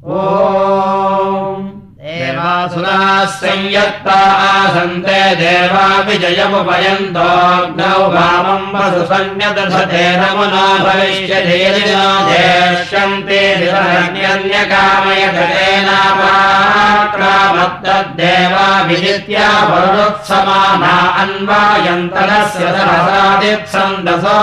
Oh. सुराः संयत्ता आसन्ते देवापि जयमुपयन्तोऽग्नौ भावम् वसु सन्न्यदधते नमुना भविष्यन्ते निरन्यन्यकामयतेनापाक्रामत्तद्देवाभिजित्या वरुत्समाना अन्वायन्तरस्य सहसादित्सन्दसो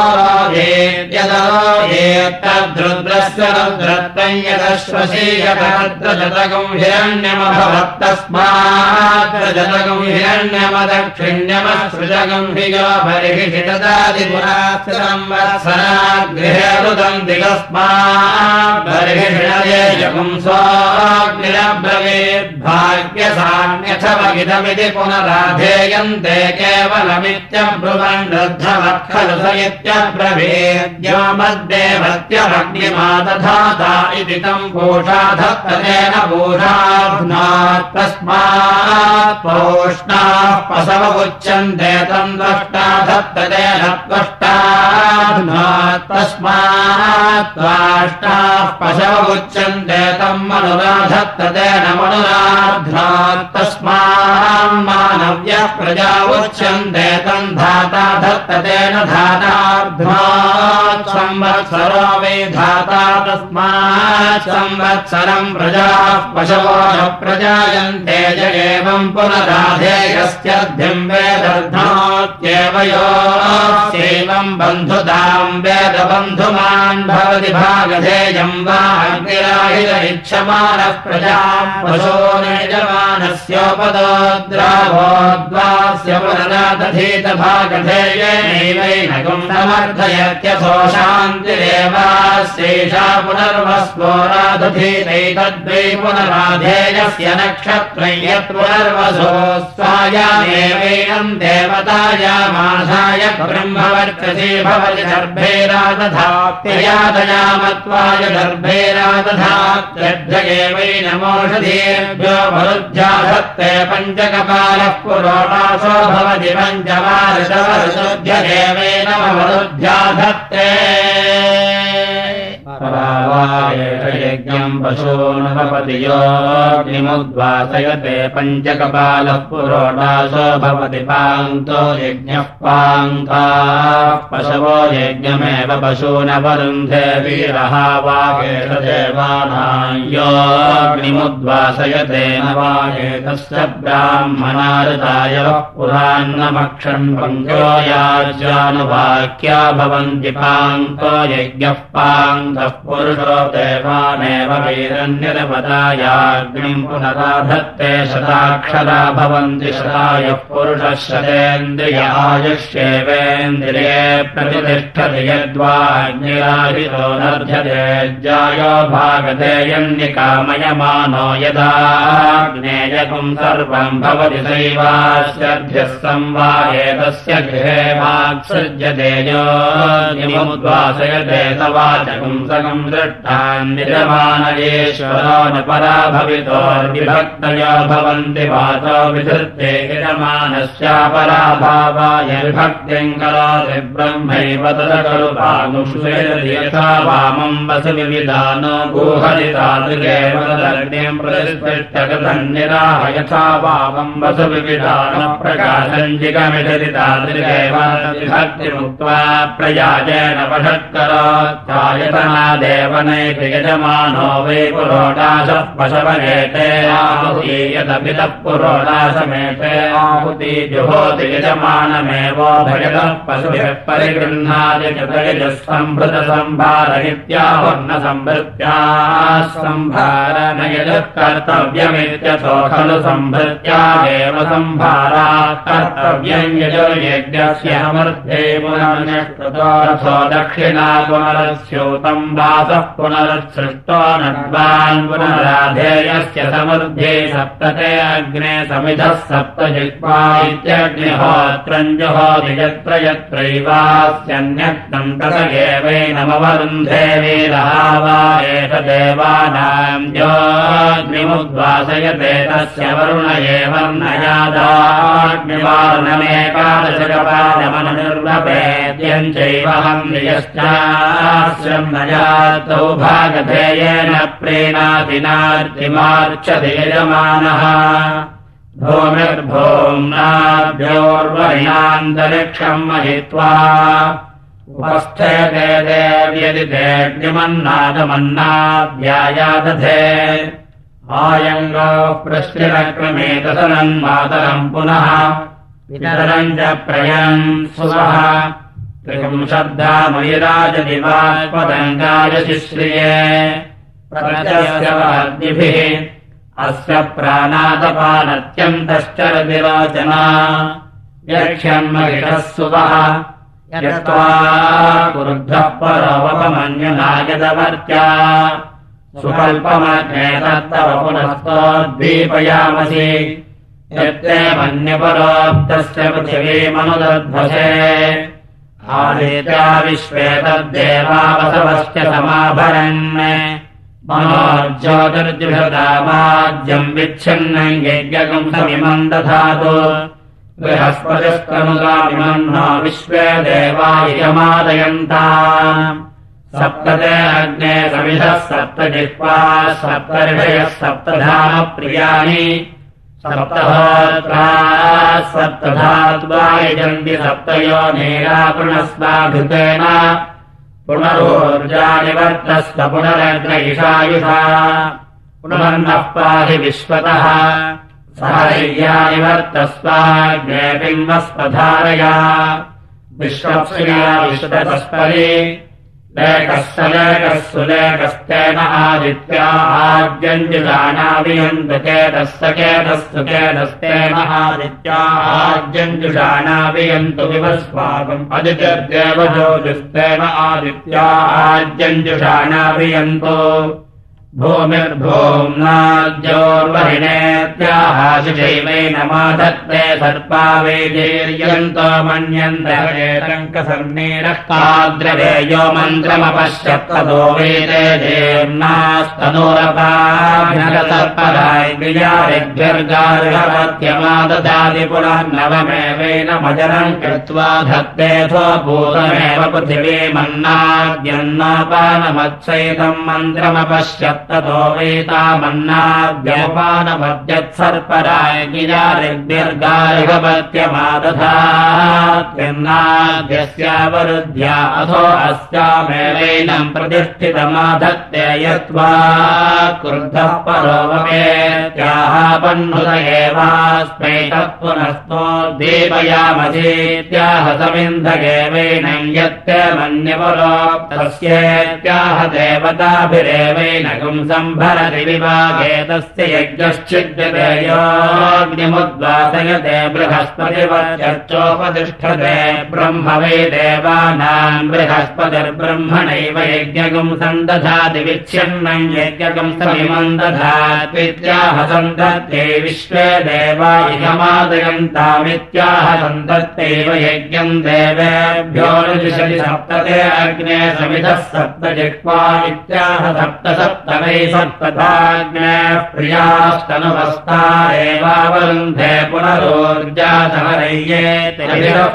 येत्यदरोयेत्तद्रुद्रस्य रुद्रत्वम् यदश्वसीयतद्रजतगम् हिरण्यमभवत्तस्म जनगम् ददादिपुरात्सराग्रहरुदम् दिगस्माद्बर्हिषयजगुम् स्वाग्निरब्रवीद्भाग्यसान्यथमगिदमिति पुनराधेयन्ते केवलमित्यब्रुवन् खलु स इत्यब्रवेद्यमद्देवत्यमग्निमादधाता इति तम् भूषाधत्ततेन भूषाध्नात्तस्मात् पोष्णाः पशव उच्यन्ते तम् द्रष्टा धत्ततेन तस्मात् त्वाष्टाः तम् मनुराधत्ततेन तस्मान् मानव्यः प्रजा उच्यन्ते तम् धाता धत्ततेन धाताध्नात् संवत्सरो वे धाता तस्मात् संवत्सरम् प्रजाः पशवो न प्रजायन्ते ज एवम् पुनराधेयस्यध्यम् वेदर्धनोत्येव योऽस्यैवम् बन्धुताम् वेदबन्धुमान् भवति भागधेयम् वा अग्निराहिर इच्छमानः प्रजाम् पशो निजमानस्योपदोद्रावोद्वास्य पुनरादधीत भागधेयेनैवैनकम् समर्थयत्यथो शान्तिरेवास्यैषा पुनर्वस्वोरादधीतैतद्वै पुनराधेयस्य नक्षत्रै यत् पुनर्वसो स्वायामेवैनम् देवतायामाधाय ब्रह्मवर्चसे भवति दर्भैरादधात्ययादयामत्वाय दर्भैरादधात्यभ्य एवैनमोषधेभ्यो मरुध्याधत्ते पञ्चकपालः पञ्चमादशवर्षोऽभ्य देवेन मरुध्याधत्ते यज्ञम् पशूनभवति योऽग्निमुद्वासयते पञ्चकपालः पुरोडासो भवति पान्तो यज्ञः पान्ता। पशवो यज्ञमेव पशूनवरुन्धे वीरः वागेतदेवानाम् योऽग्निमुद्वासयते न वागेतस्य ब्राह्मणारुताय पुरान्नमक्षन् पङ्को याज्यानुवाक्या भवन्ति पान्तो यज्ञः पुरुषो देवानेव वीरन्यरपदायाग्निम् पुनराधत्ते शताक्षरा भवन्ति शतायः पुरुषः शतेन्द्रियायुष्येवेन्द्रिये प्रतिष्ठति यद्वाग्निराहितो नर्ध्यते ज्यायो भागते यन्निकामयमानो यदाग्नेयकम् सर्वम् भवति सैवास्यभ्यः संवायेतस्य गृहे वाक्सृज्यते योमुद्वासयते सवाचकम् सकम् दृष्टान् निजमानयेश्वरो न परा भवितोर्विभक्तया भवन्ति वाचो विधृत्ते यजमानस्यापराभावाय विभक्तिम् करोति ब्रह्मैव तद खलु भागुषेयथा वामम् वसु विविधानो गुहरितादृगेव तदग्निम् प्रतिष्ठकथम् निराह यथा वामम् वसु विविधान प्रकाशम् जिगमिषति तादृगेव विभक्तिमुक्त्वा प्रयाजेन यजमानो वै पुरोडाशः पशवनेते आहुति यदपितः पुरोडाशमेते आहुति जुहोति यजमानमेवो भजतः पशुभिः परिगृह्णाति चतयजः सम्भृतसम्भारनित्याहुर्न सम्भृत्याः सम्भार न यजः कर्तव्यमित्यथो खलु सम्भृत्यादेव सम्भारा अमर्थे पुनर्निष्कृतो दक्षिणा पुनरस्योतम् वासः पुनरुत्सृष्टो नड्वान् पुनराधेयस्य समृद्धे सप्तते अग्ने समिधः सप्त जिह्वा इत्यग्निहोत्रम् जुहोति यत्र यत्रैवास्यन्यक्तम् तत एवैनमवरुन्धे वीरः वा एष देवानाम् योऽग्निमुद्वासयते तस्य वरुण एवन्नयादाग्निवारुणमेकादशकपादमनुर्वपेद्यम् चैव हम् नियश्चास्यम् नय जातौ भागधेयेन प्रेणादिनार्तिमार्चधेयमानः भूमिर्भूम्नाभ्योर्वरिणान्तरिक्षम् महित्वा उपस्थयते देव्यदि देव्यमन्नादमन्नाभ्यायादधे आयङ्गौ प्रश्चिरक्रमेतसनन्मातरम् पुनः पितरम् च प्रयम् सुवः त्रिपुंशब्दामयि राजदिवात्पदङ्गाय शिश्रिये प्रचस्यवाद्यभिः अस्य प्राणादपानत्यन्तश्चरतिरोचना यक्ष्यम् महिषः सुवः। यत्त्वा कुरुद्धः परोपमन्युनायदवर्त्या। सुकल्पमग्नेतत्तव पुनस्तोद्दीपयामसि। यत्ते मन्यपरोक्तस्य पृथिवीमनुदध्वसे आदित्या विश्वे तद्देवावसवश्च समाभरन्। मनोज्योतिर्जुषदामाज्यम् विच्छिन्नम् यज्ञकम् समिमम् दधातु। बृहस्पतिस्तनुगामिमम् न विश्वे देवा यमादयन्ता। सप्तते अग्ने समिधः सप्तजिह्वा सप्तर्षयः सप्तधामप्रियाणि। सप्तहोत्रा सप्तधात्वायजन्ति सप्तयो नेरापुणस्वाघृतेन पुनरोर्जानिवर्तस्व पुनरग्नयिषायुषा पुनर्नः पाहि विश्वतः। सहर्यानिवर्तस्वाग्ने बिम्बस्वधारया विश्वप्रिया विश्वतस्परि सुलेखस्तेन आदित्या आद्यञ्जुषाणाभियन्तुकेतः सकेतः सुकेतस्तेन आदित्या आद्यञ्जुषाणाभियन्तु विवस्वागम् अदितिर्देवज्योतिस्तेन आदित्या आद्यञ्जुषाणाभियन्तो भूमिर्भूम्नाद्योर्वहिणेत्याहाशिशैवेन माधत्ते सर्पा वेदेर्यन्तो मन्यन्तरेटङ्कसन्नेरः काद्रवेयो मन्त्रमपश्यत्ततो वेदे देम्नास्तनोरपाभ्यगतर्पराय विजारिभ्यर्गार्हवत्यमाददाति पुनर्नवमेवेन मजरम् कृत्वा धत्तेऽथो भूतमेव पृथिवीमन्नाद्यन्नापानमत्सैतम् मन्त्रमपश्यत् ततो वेतामन्नाद्यपानमद्यत्सर्पराय गिरारिग्निर्गारिगपत्यमादधात्यन्नाद्यस्यावरुद्ध्या अथो अस्यामेवैनम् प्रतिष्ठितमाधत्ते यत्त्वा क्रुद्धः परोपमेत्याह पह्नुत एवास्मै तत्पुनस्तोद्दीपयामसीत्याह समिन्धगेवैनम् यत्ते मन्यपरोक्तस्येत्याह देवताभिरेवैनकम् यज्ञश्चिद्यते योऽग्निमुद्वासयते बृहस्पतिवर्चोपतिष्ठते ब्रह्म वै देवानाम् बृहस्पतिर्ब्रह्मणैव यज्ञकम् सन्दधाति विच्छिन्नम् यज्ञकम् समिमम् दधात्वित्याह सन्दत्ते विश्वे देवा इहमादयन्तामित्याह सन्दत्तैव यज्ञम् देवेभ्यो सप्तते अग्ने समिधः सप्त जिह्वा इत्याह सप्त सप्त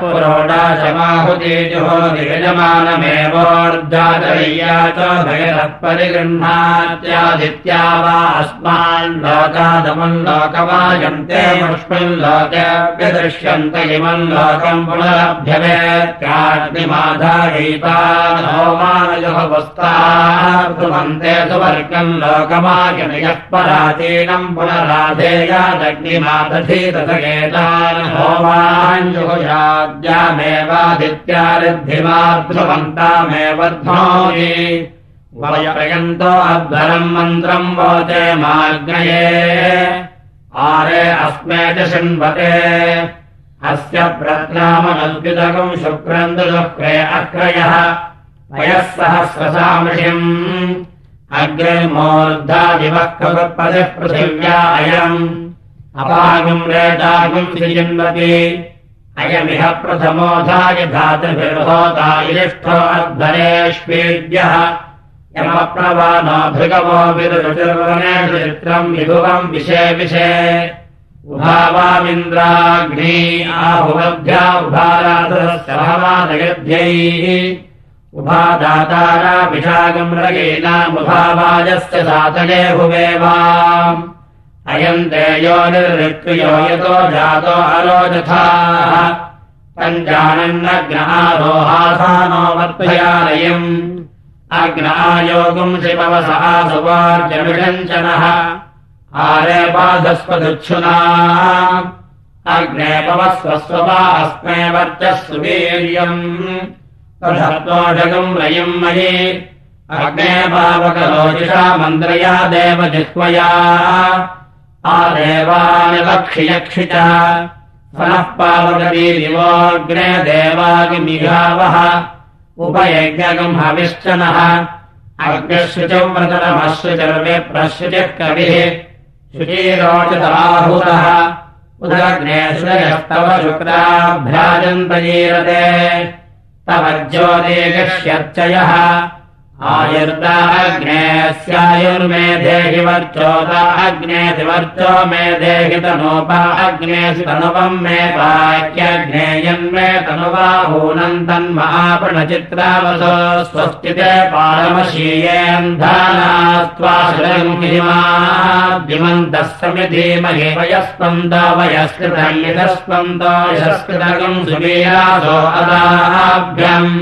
पुरोडाशमाहुतीजुहोति यजमानमेवोर्जातय्या च भयरः परिगृह्णात्यादित्या वा अस्मान् लोकादमुन् लोकमायन्ते मुष्मिन् लोकेऽप्यदृश्यन्त इमम् लोकम् पुनरभ्यवेत्याग्निमाधायैतान् होमानयोः वस्तार्तुमन्ते सुवर्गम् लोकमायनयः पराचीनम् ध्वोनि। वयप्रयन्तो अध्वरम् मन्त्रम् वोचे माग्नये। आरे अस्मे च शृण्वते। अस्य प्रज्ञामनद्युतकम् शुक्रम् दुःख्रे अक्रयः। वयः सहस्रसामृषिम् अग्रे मूर्धादिवः खगुत्पतिः पृथिव्या अयम् अपागम् सृजन्वति अयमिह प्रथमोधाय धातृभिर्होता इलिष्ठो अध्वरेष्वेद्यः। यमप्रवानो भृगवो विरुचिर्वनेषु चित्रम् विभुवम् विषे विषे उभावामिन्द्राग्नी आहुवभ्या उभादाताराभिषागम् रगीनामुभावाजस्य सातये भुवेवा अयम् ते यो निर्ऋत्वियो यतो जातो अरोजथाः पञ्जानन्नग्नारोहासानो वर्तयालयम् अग्नायोगुम् शिववसः सुवार्जमिषञ्चनः। आरे बाधस्वदुच्छुना अग्ने पवस्वस्वपा अस्मे वर्चः सुवीर्यम् तोषगम् रयिम् मयि अग्ने पावकलोचिषा मन्द्रया देवजिह्वया आदेवानिलक्षियक्षि च पुनः पावकवीरिवोऽग्ने देवागिमिघावः उपयज्ञगम् हविश्चनः अग्निशुचम् व्रतरमश्रुचर्वे प्रश्रुचिः कविः। शुचीरोचिताहुतः। उदग्ने श्रयस्तव शुक्राभ्याजन्तजीरते तव ज्योतिर्गष्यर्चयः आयुर्दा अग्ने स्यायुर्मे देहि वर्चोदा वर्चो मे देहि तनोपा अग्नेसि तनुवम् मे वाक्यग्नेयन्मे तनुवाहूनम् तन्महापणचित्रावसो स्वस्तिते पारमशीयेऽन्धानास्त्वाश्रयम् समिधीमहि वयस्पन्द यस्कृतगम् सुवीरासो अदाभ्यम्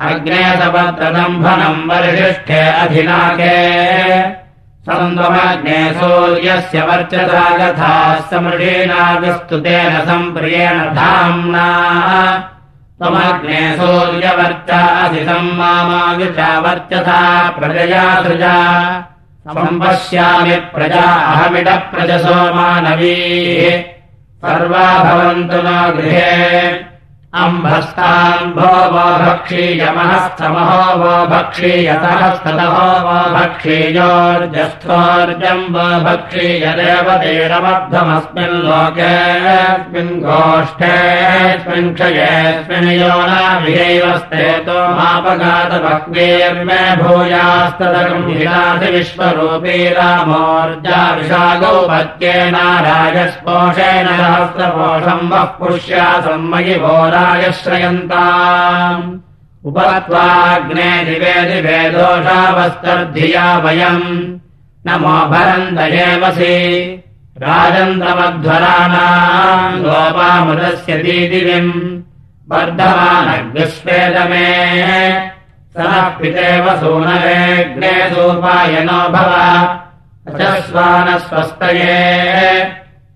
अग्ने सपत्रदम्भनम् वर्षिष्ठे अधिनाके। सन्द्वमग्ने सूर्यस्य वर्चसा गथा समृषीणागस्तु तेन सम्प्रियेण धाम्ना। त्वमग्ने सूर्यवर्चा असि सम्मामाविचा वर्चसा प्रजया सृजा। सम्पश्यामि प्रजा अहमिडः प्रजसो मानवीः। सर्वा भवन्तु न गृहे अम्भस्ताम्भो वो भक्षीयमहस्तमहो वो भक्षीयतहस्ततहो वो भक्षीयोर्जस्थोर्जम् वो भक्षीयदेवतीरमब्धमस्मिन् लोकेऽस्मिन् गोष्ठेऽस्मिन् क्षयेऽस्मिन् यो मापगातभक्वेर्मे भूयास्तदकम् विनाशि विश्वरूपी रामोर्जा विशागौ पत्येनाराजस्पोषेण सहस्रपोषम् वः पुष्यासम् मयि भोरा श्रयन्ता उपत्वाग्ने दिवे दोषावस्तर्धिया वयम्। नमो भरन्त एवसि। राजन्द्रमध्वराणाम् गोपामुदस्य दीदिविम्। वर्धमानग्निस्वेदमे सः पितेव सूनवेग्ने सूपायनो भव। रजस्वानस्वस्तये।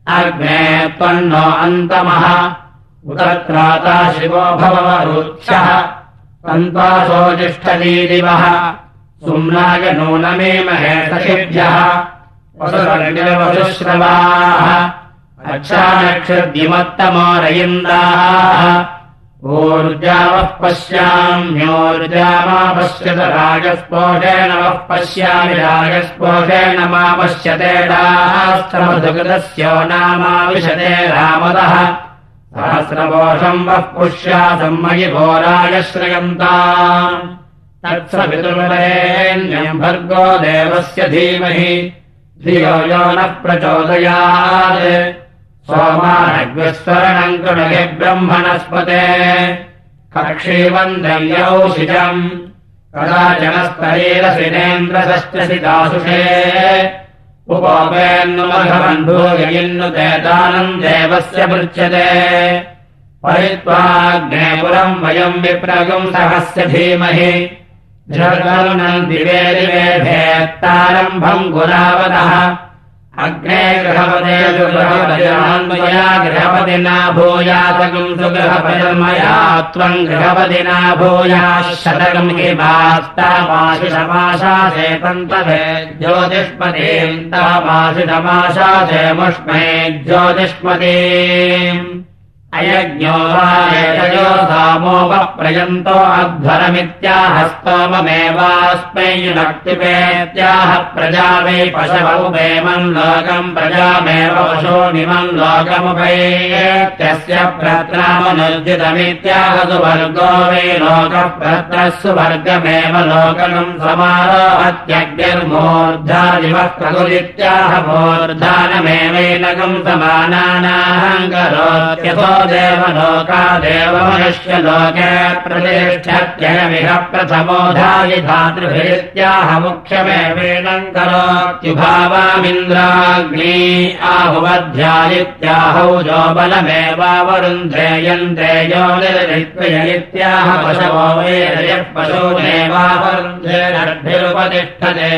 अग्ने त्वन्नो अन्तमः उदत्राता शिवो भववरुक्षः सन्त्वासोजिष्ठलीदिवः सुम्नाय नूनमे महेशशिभ्यः वसुश्रवाः अच्छानक्षद्यमत्तमोरयिन्दाः ऊर्जावः पश्याम्योर्जामा पश्यत राजस्पोषेण वः पश्यामि राजस्पोषेण मा पश्यते नामाविशते रामदः सहस्रपोषम् वः पुष्यासम् मयि घोराय श्रयन्ता। तत्सवितुर्वरेण्यम् भर्गो देवस्य धीमहि। धियो यो न प्रचोदयात्। सोमानग्विस्वरणम् कृणहि ब्रह्मणस्पते। कक्षीवन्दयौषिजम् कदाचनस्तरीरसिनेन्द्रसश्चसि दासुषे उपोपेन्नुमघवन्भूयिन्नुतेतानम् देवस्य पृच्छ्यते परित्वाग्ने पुरम् वयम् विप्रगुम् सहस्य धीमहि। दिवे दिवे भेत्तारम्भम् गुरावतः अग्ने गृहपदे सुगृहपतिमया गृहपतिना भूयातकम् सुगृहपतिर्मया त्वम् गृहपतिना भूयाः शतकम् हि वास्तामाशिषमाशासे तन्तभे ज्योतिष्मतीम् तमाशिषमाशासे मुष्मे ज्योतिष्मती अयज्ञो वा एतयो सामोपप्रयन्तो अध्वरमित्याहस्तोममेवास्मै भक्तिपेत्याह प्रजा वै पशवौ वेमम् लोकम् प्रजामेव पशोनिमम् लोकमुपैत्यस्य प्रत्रामनुर्जितमित्याह सुवर्गो वै लोकः प्रत्रः सुवर्गमेव लोकम् समारोहत्यग्निर्मूर्धादिवः प्रकुलित्याह मूर्धानमेवैनकम् समानानाहम् करोत्यथो देवलोकादेव मनुष्यलोके प्रतिष्ठत्ययमिह प्रथमोधायि धातृभित्याह मुख्यमेवेणम् करोत्युभावामिन्द्राग्नी आहुवध्यायित्याहौ जो बलमेवावरुन्धेयन्ते यो निर्वित्वयित्याह पशवो वेदयः पशूनेवावरुन्धे षड्भिरुपतिष्ठते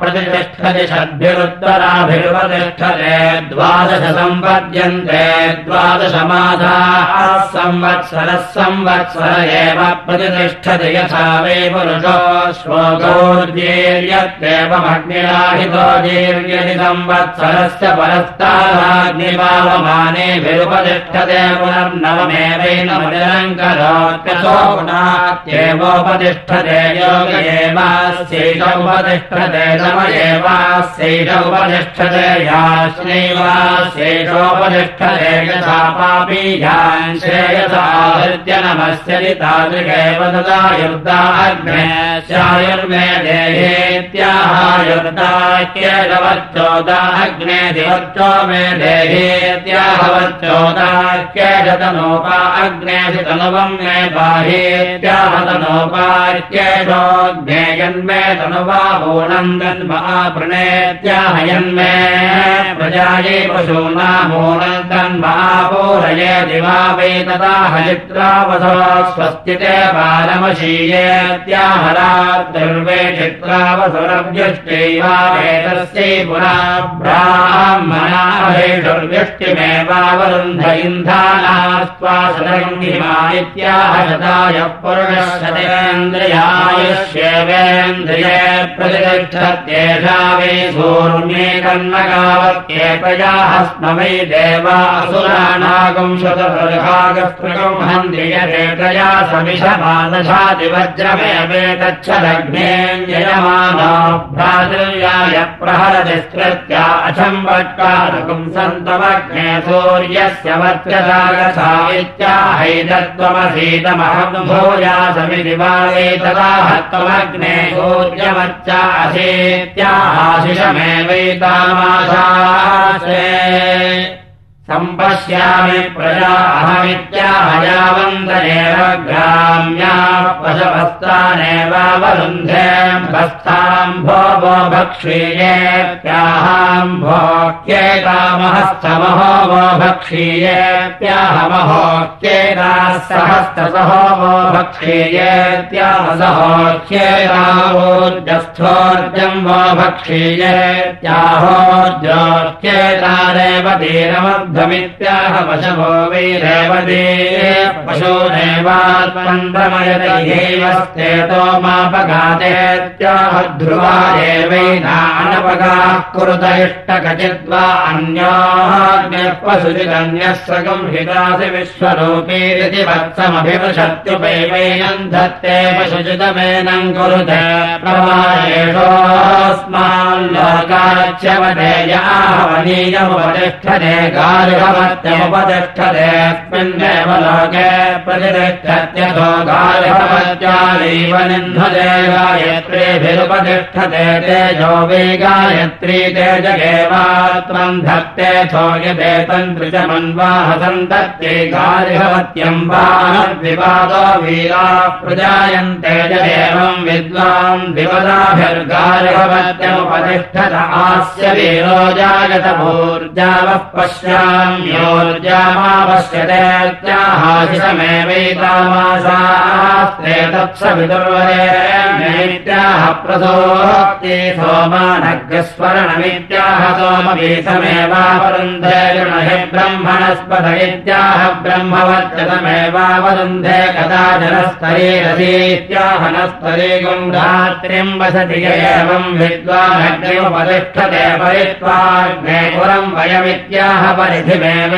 प्रतिष्ठति षड्भिरुत्तराभिरुपतिष्ठते द्वादश द्वादशमाधाः संवत्सरः संवत्सर एव प्रतिष्ठति यथा वै पुरुषो श्लोकोर्जेर्यत्येवमग्निराहितो जीर्यति संवत्सरस्य परस्ताग्निवावमानेभिरुपतिष्ठते पुनर्नवमेवैनमनिरङ्करोत्यसो गुणात्येवोपतिष्ठते योग एवास्यैषमुपतिष्ठते नम एवास्यैष उपतिष्ठते याश्नैवास्यैषोपतिष्ठते यथा पापीयान् श्रेयसा हृत्य नमस्यति तादृगेव तदा युर्दा अग्ने स्यायुर्मे देहेत्याहायुर्दाक्येषवच्चोदा अग्ने दिवच्चो मे देहेत्याहवच्चोदाक्येषतनोपा अग्नेषि तनुवम् मे बाहेत्याहतनोपाक्येषोऽग्नेयन्मे तनुवा भूनन्दन्म आपृणेत्याहयन्मे प्रजाये पशूनामूनन्दन्मापूरये दिवा वै तदा हरित्रावसो स्वस्तिते बालमशीयेत्याहराद्दुर्वे चित्रावसुरव्यष्टैवावेतस्यै पुरा ब्राह्मणाभेषुर्व्यष्टिमेवावरुन्ध इन्धानास्त्वासदङ्गिमा इत्याहशताय पुरुषशतेन्द्रियायुष्येवेन्द्रिये प्रतिष्ठत्येषा वै सूर्मे कन्नगावत्येतयाः स्म वै देवासुराणागं शतसर्गागस्पृगं हन्त्रियरेतया समिषमादशादिवज्रमेवेतच्छलग्नेऽन्ययमानो भ्रातृर्याय प्रहरतिस्कृत्या अचम्बट्कारकं सन्तमग्ने सूर्यस्य वर्चसागसा इत्याहैतत्वमसीतमहं भूयासमिति वा वेतदाह त्वमग्ने सूर्यमच्चा असीत्याहाशिषमेवैतामाशासे पश्यामि प्रजा अहमित्याहयावन्तनेव ग्राम्या पशवस्तानेवावरुन्धे भस्ताम्भो वो भक्षीयेप्याहाम्भोक्येतामहस्तमहो वो भक्षीयेप्याहमहोक्येताः सहस्रसहो वो भक्षीयेत्याहसहोक्येतावोर्जस्थोर्जम् वो भक्षीयेत्याहोर्जोक्येतारेव दीरमध्वमित्या धीरमर्धमित्याह पशवो वीरेवदे पशूनेवात्मन्द्रमयदैवस्तेतो मापघातेत्याह ध्रुवा एवैनानपगाः कुरुत इष्टकचिद्वा अन्योः पशुजिदन्यः सकम् हितासि विश्वरूपीरिति वत्समभिवृषत्युपैवैनम् धत्ते पशुजितमेनम् कुरुते प्रवायेषोऽस्माल्लोकाच्यवदेयाहवनीयमुपतिष्ठते गार्हवत्यमुपतिष्ठतेऽस्मिन्नेव लोके प्रतिष्ठत्यथो गार्हवत्यालीव निह्नदे गायत्रीभिरुपतिष्ठते तेजो वै गायत्री तेजगेवात्मम् धत्तेऽथो यदेतन्त्रिजमन्वाह सन्तत्यै गार्हवत्यम् वानद्विवादो वीराः प्रजायन्ते जदेवम् विद्वान् विवदाभिर्गार्हवत्यमुपतिष्ठत आस्य वीरो जायत भूर्जावः प्रसोक्ते सोमानग्रस्मरणमित्याह सोमवीतमेवावरुन्धे गृणहि ब्रह्मणस्पद इत्याह ब्रह्मवच्चतमेवावरुन्धे कदा जनस्तरेरसीत्याह नस्तरे गुण्डात्र्यम् वसति एवम् विद्वानग्निमुपतिष्ठते परित्वाग्ने पुरम् वयमित्याह परिधिमेवेदम्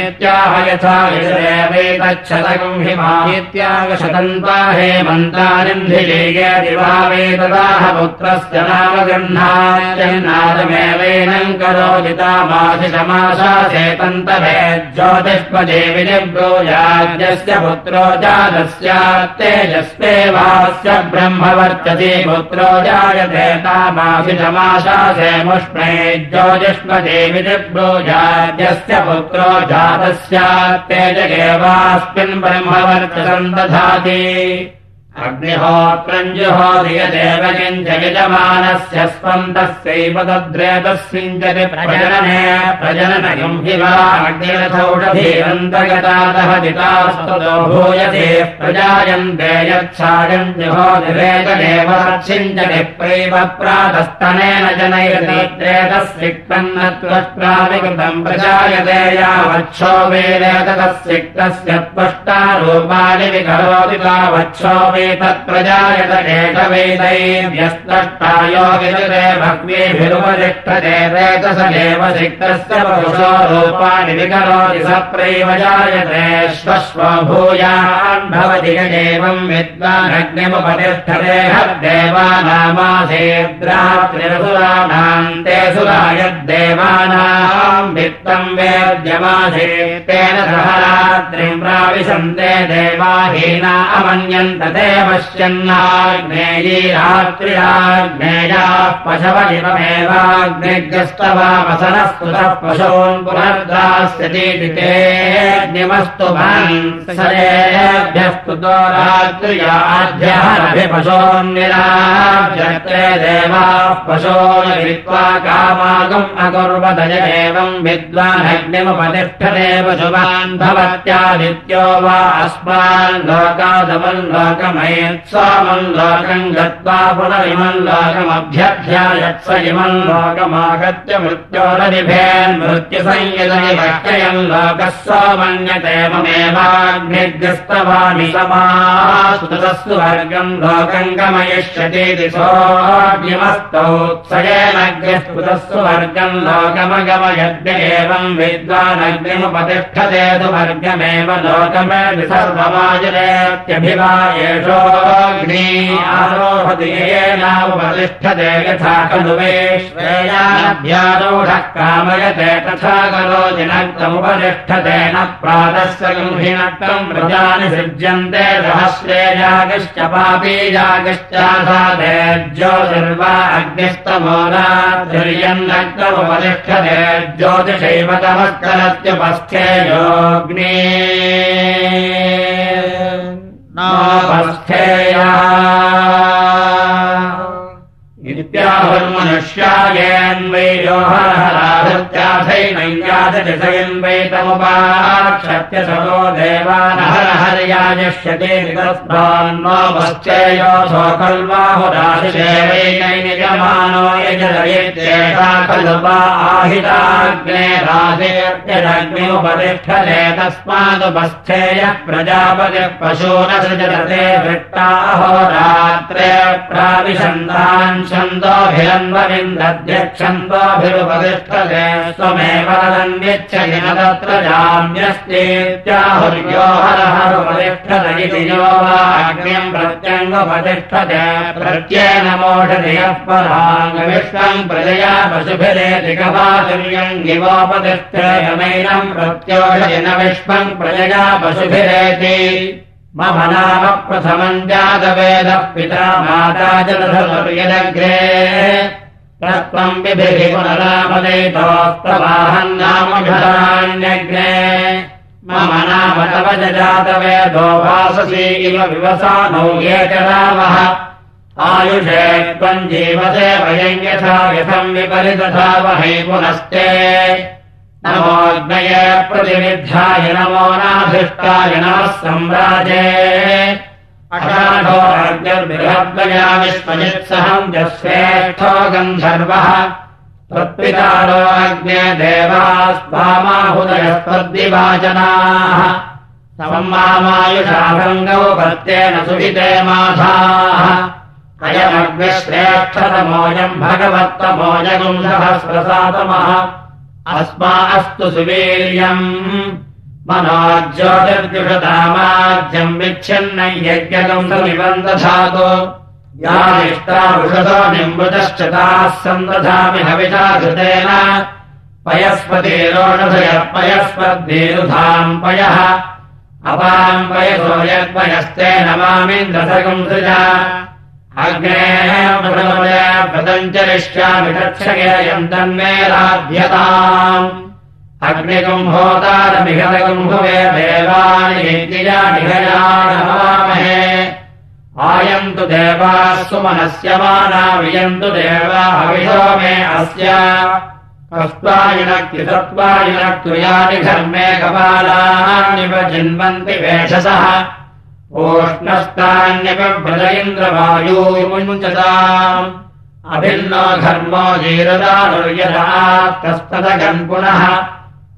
इत्याह यथा यदेवेतच्छतकम् हिमायित्यागशतन्ता हेमन्तानिन्धिलीगे दिवा वेतदाह पुत्रस्य नाम गृह्णात्यन्नादमेवैनम् करोदितामाशिषमाशासेतन्तभे ज्योतिष्मदेवि निब्रूयाद्यस्य पुत्रो जातस्यात्तेजस्वेवास्य ब्रह्मव प्रवर्त्यति पुत्रो जायते तामाभिषमाशासे मुष्णे ज्योतिष्मदेविति ब्रूजाद्यस्य पुत्रो जातस्यात् तेजगेवास्मिन् ब्रह्मवर्चसम् दधाति अग्निहोत्रञ्जुहोदयदेव किञ्च यजमानस्य स्वन्तस्यैव तद्रेतस्मिञ्चति प्रजनने प्रजननयम् हि वा जितास्तुतो भूयते प्रजायन्ते तच्छिञ्चति प्रैव प्रजायते यावच्छो वेदेततस्विक्तस्य त्वष्टारूपाणि विकरोति तावच्छो तत्प्रजायत एकवेदैर्यस्तष्टायो विदते भक्तिभिरुपतिष्ठते रेतसदेव सिक्तस्य पुरुषो रूपाणि विकरोति सप्रैव जायते श्वश्व भूयान् भवति एवम् विद्वानग्निमुपतिष्ठते हद्देवानामासेद्रात्रिरसुराणाम् ते सुरायद्देवानाम् वित्तम् वेद्यमासे तेन सह रात्रिम् प्राविशन्ते देवाहीना अमन्यन्त पश्यन्नाग्नेयी रात्रिराग्नेयाः पशवनिवमेवाग्निग्रस्तवामसनस्तुतः पशून् पुनर्दास्यतीतितेऽग्निमस्तु सरेभ्यस्तुतो रात्र्याद्यहरभिपशोन्निराभ्यत्रे देवाः पशोन् वित्त्वा कामागम् अकुर्वदय एवम् विद्वानग्निमुपतिष्ठते पशुवान् भवत्यादित्यो वा अस्मान् लोकादमन् लोकमयत्स्वामम् लोकम् गत्वा पुनरिमम् लोकमभ्यध्यायत्स इमम् लोकमागत्य मृत्योरनिभेन् मृत्युसंयदनिभक्त्ययम् लोकः सोमन्यते ममेवाग्निग्रस्तवामि समासुतस्तु वर्गम् लोकम् सोऽग्निमस्तौ सयेनग्रस्पुतस्तु वर्गम् लोकमगमयद्य एवम् विद्वानग्निमुपतिष्ठते तु वर्गमेव लोकमेति सर्वमाजरेत्यभिवा येनावतिष्ठते यथा खलु कामयते तथा करोति नक्तमुपतिष्ठते न प्रातस्य गृहिणक्तम् प्रजानि सृज्यन्ते सहस्रे जागश्च पापी जागश्चासादे ज्योतिर्वा अग्निस्तमो रात्रिर्यन्नक्तमुपतिष्ठते ज्योतिषैव तमस्करत्युपस्थे योऽग्ने सरो देवानहरहर्याजष्यते नितस्मान्नोपश्चेयोऽसो खल्वाहुराशिदेवैनैनिजमानो यजरयित्येषा खलु वा आहिताग्ने राधेत्यजग्निमुपतिष्ठते तस्मादुपस्थेयः प्रजापतिः पशून सृजते वृत्ताहोरात्रे प्राविशन्तान् छन्दोभिरन्वविन्दध्यक्षन्दोभिरुपतिष्ठते स्वमेव तत्र जाम्यस्तेत्याहुर्यो हरहरुपतिष्ठत इति यो वा अग्निम् प्रत्यङ्गुपतिष्ठते प्रत्येन मोषधियः पराङ्गविष्टम् प्रजया पशुभिरेति कपातुर्यम् गिवोपतिष्ठेयमैनम् प्रत्योषति न विश्वम् प्रजया पशुभिरेति मम नाम प्रथमम् जातवेदः पिता माता जलधर्यदग्रे तत्त्वम् विभिः पुनरामदयितोस्तवाहम् नाम विधराण्यग्रे मम नाम तव जातवेदो वाससी इव विवसानौ ये च रामः। आयुषे त्वम् जीवसे वयम् यथा यथम् विपरितथा वहै पुनस्ते नमोऽग्नये प्रतिविद्धाय नमो नाधिष्ठाय नमः सम्राजे अषाढोर्गर्बृहद्वया विश्वजित्सहम् यश्रेष्ठो गन्धर्वः। त्वत्पितारो अग्ने देवास्त्वामाहुदयस्त्वद्दिवाचनाः सममायुषाभङ्गौ भर्तेन सुहिते माधाः। अयमग्निश्रेष्ठतमोऽयम् भगवत्तमोजगुम् सहस्रसातमः अस्मा अस्तु सुवीर्यम्। मनोज्योतिर्जुषतामाज्यम् विच्छिन्न यज्ञकम् समिवम् दधातु यानिष्टा वृषतो निम्बुतश्च ताः सन्दधामि हविषा पयस्पद्भिरुधाम् पयः। अपाम् पयसो यत्पयस्ते नमामिन्द्रसगम् सृजा अग्नेयव्रतञ्चरिष्यामि तच्छयम् तन्मे लाभ्यताम् अग्निकुम्भोतारमिहतकुम्भुवे देवानि निहयामहे आयन्तु देवाः सुमनस्य माना वियन्तु देवा हविषो मे अस्य। सत्त्वायुनक्तुयानि घर्मे कपालान्यपजिन्वन्ति वेषसः ओष्णस्तान्यपभ्रज इन्द्रवायूमुञ्चताम् अभिन्नो घर्मो जीरदानुर्यथास्तस्तदगन् पुनः।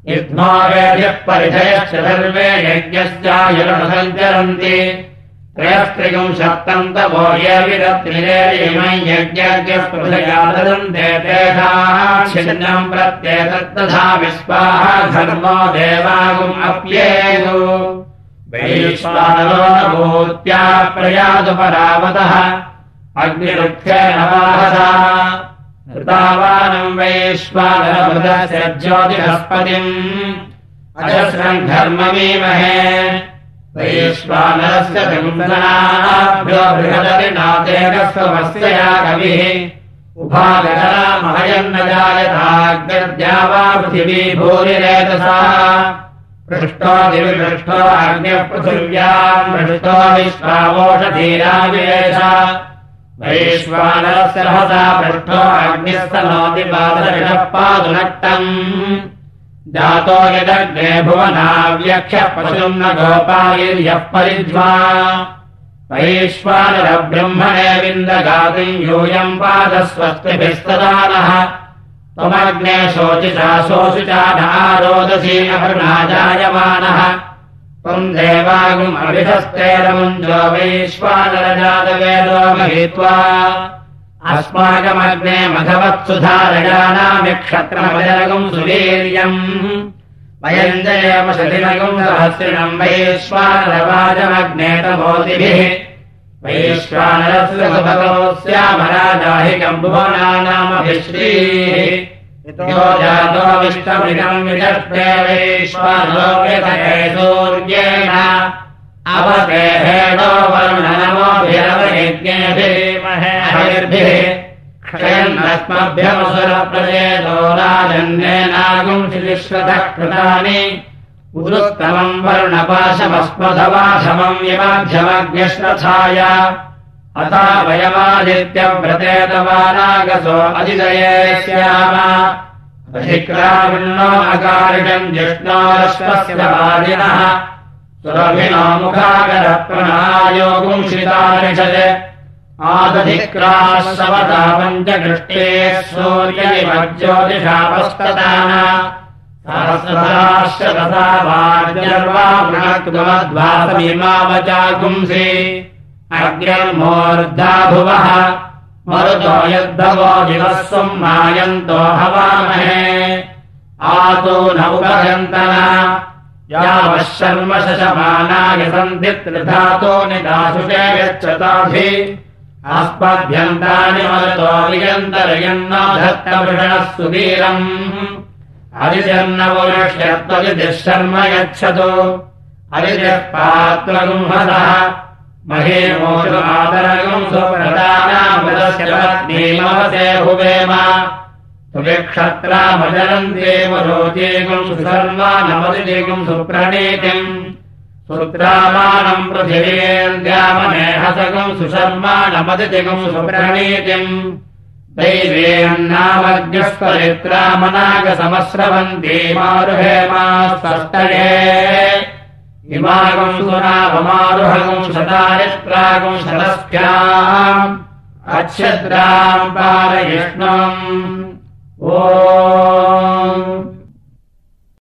युग्मावेद्यः परिधयश्च सर्वे यज्ञस्यायुरसञ्चरन्ति त्रयस्त्रिगम् सप्तन्तवो ये विरत्रिरेमै यज्ञज्ञस्पृथया ददन्ते तेषाम् प्रत्येतत्तथा विस्वाः घर्मो देवागुम् अप्येतु वैश्वानरोनभूत्या प्रयातुपरावतः। अग्निरुक्षेण वाहसा। ऋतावानम् वैश्वानरभृतस्य ज्योतिषस्पतिम्। अजस्रम् धर्ममीमहे वैश्वानरस्य कविः उभागरामहयन्न जायताग्रद्या वा पृथिवी भूरिरेतसा अग्निपृथिव्याम् पृष्टो विश्वामोषधीराविवेश वैश्वानरस्य रहसा पृष्टो अग्निस्तनोति पादरिषः पादुनक्तम् जातो यदग्ने भुवनाव्यख्यः पशुम् न गोपायिर्यः परिध्वा। वैश्वानरब्रह्मणे विन्दगातुम् यूयम् पादस्वस्तिभिस्तदानः त्वमग्ने शोचिषा शोषिचारोदसी अहृणा जायमानः त्वम् देवागुमभिधस्तेरमुञ्जो वैश्वानरजातवेदो महित्वा। अस्माकमग्ने मघवत्सुधारयानामिक्षत्रमजनगुम् सुवीर्यम्। वयम् जयम शतिनगुम् सहस्रिणम् वैश्वानरवाजमग्नेतमोतिभिः। वैश्वानरस्य सुभगोऽस्यामराजाहिकम् भुवनानामभिश्रीः यो जातो विष्टमृगम् विदर्थे वैश्वानलोक्यतये सूर्येण अवतेहेणो वरुणनमोभिरवयज्ञेभिर्महेभिः क्षयन्नस्मभ्यमसुरप्रदेशो राजन्येनागुम् श्रीश्वतः कृतानि उदुत्तमम् वर्णपाशमस्मधवाशमम् यमाध्यमज्ञश्रथाय अथा वयमादित्यव्रतेतवानागसो अधिदये स्याम। अधिक्रामिन्नो अकारिणम् जिष्णोरश्वस्य वादिनः। सुरभिनो मुखागरप्रणायोगुंशितानिषत् आदधिक्रासवता पञ्चकृष्टे सूर्यनिमज्योतिषापस्तदान सहस्रदाश्च तथा वार्यर्वा बृहत्वद्वासमीमावचागुंसि अग्निर्मूर्धा भुवः मरुतो यद्धवो दिवः स्वम् मायन्तो हवामहे। आतो न उपहन्तन। यावः शर्म शशमानाय सन्धि त्रिधातो निदाशुषे यच्छताभि। आस्पद्भ्यन्तानि मरुतो धत्तवृषणः सुवीरम् हरिजन्नवोष्यत्वजितिः शर्म यच्छतु। हरिजः पत्नीमवसे भुवेम। सुविक्षत्रामजनम् देव रोचेगुम् सुधर्मानमदिगुम् सुप्रणीतिम्। सुत्रामानम् पृथिवीर्द्यामनेहसगम् सुशर्माणमदिगुम् सुप्रणीतिम् दैवेन्नामज्ञस्परित्रामनागसमस्रवन्ती मारुहेमा स्पष्टये इमागम् सुनावमारुहगम् शतारित्रागम् शतस्भ्याम् अच्छद्राम् पारयिष्णम्। ओ